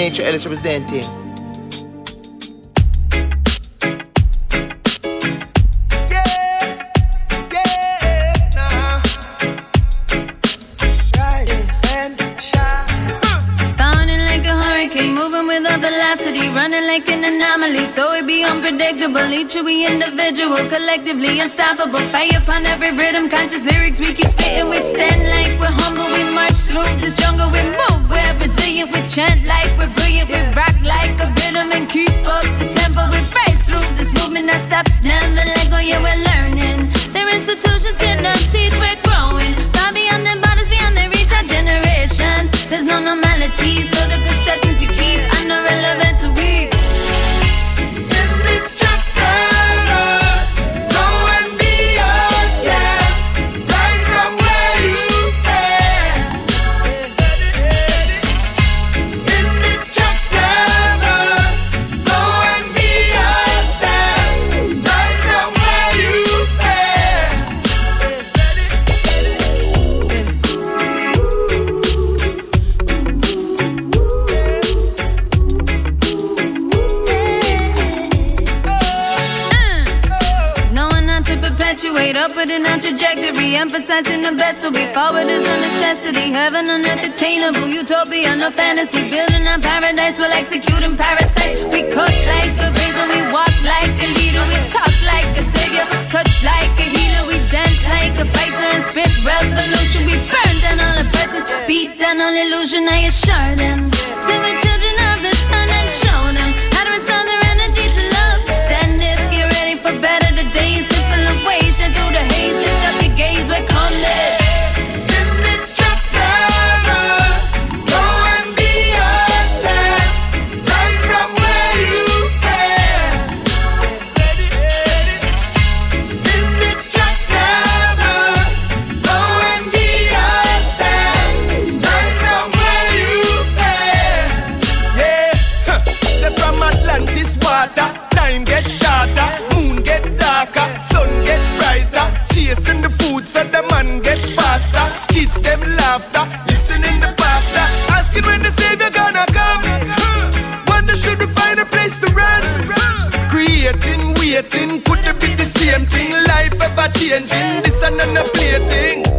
Representing. With a velocity, running like an anomaly, so it be unpredictable. Each we individual, collectively unstoppable. Fire upon every rhythm, conscious lyrics we keep spitting. We stand like we're humble, we march through this jungle. We move, we're resilient. We chant like stop, never putting on trajectory, emphasizing the best to be forward is a necessity. Heaven on earth attainable, utopia, no fantasy. Building a paradise while executing parasites. We cut like a razor, we walk like a leader, we talk like a savior, touch like a healer, we dance like a fighter and spit revolution. We burn down all oppressors, beat down all illusion. I assure them, children changing. This and a plating.